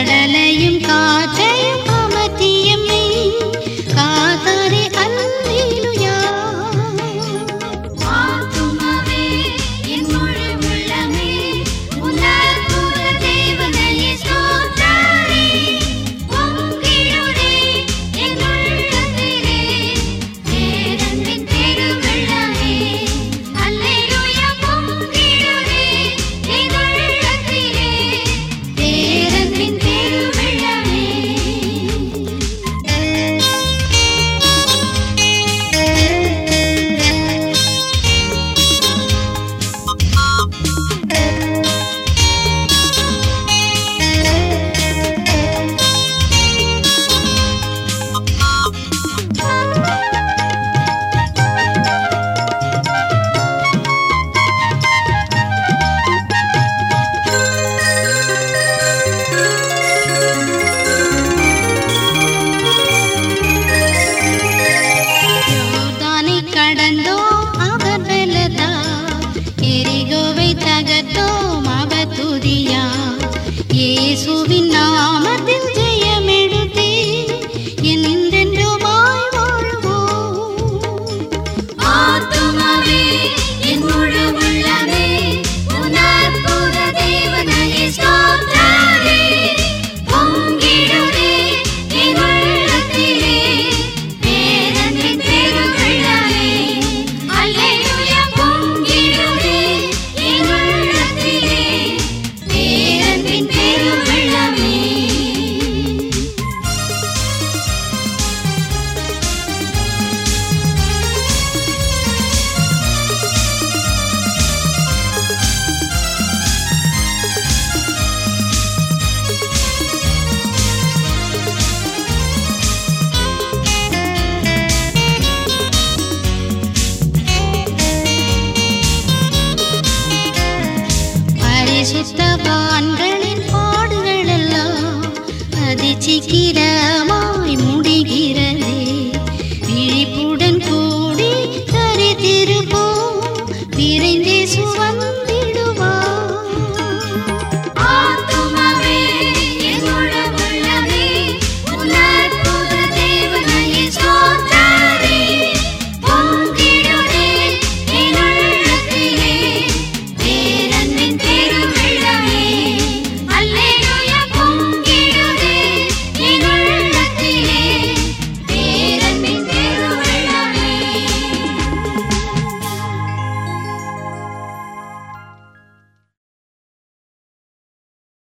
கடலையும் காற்று ಸ್ತುತಿಸು ஆண்களின் பாடுகள் எல்லாம் அதிச்சிக்கிறமாய் முடிகிறதே. விழிப்புடன் கூடி தரித்திருப்போம் விரைந்தே சுவந்த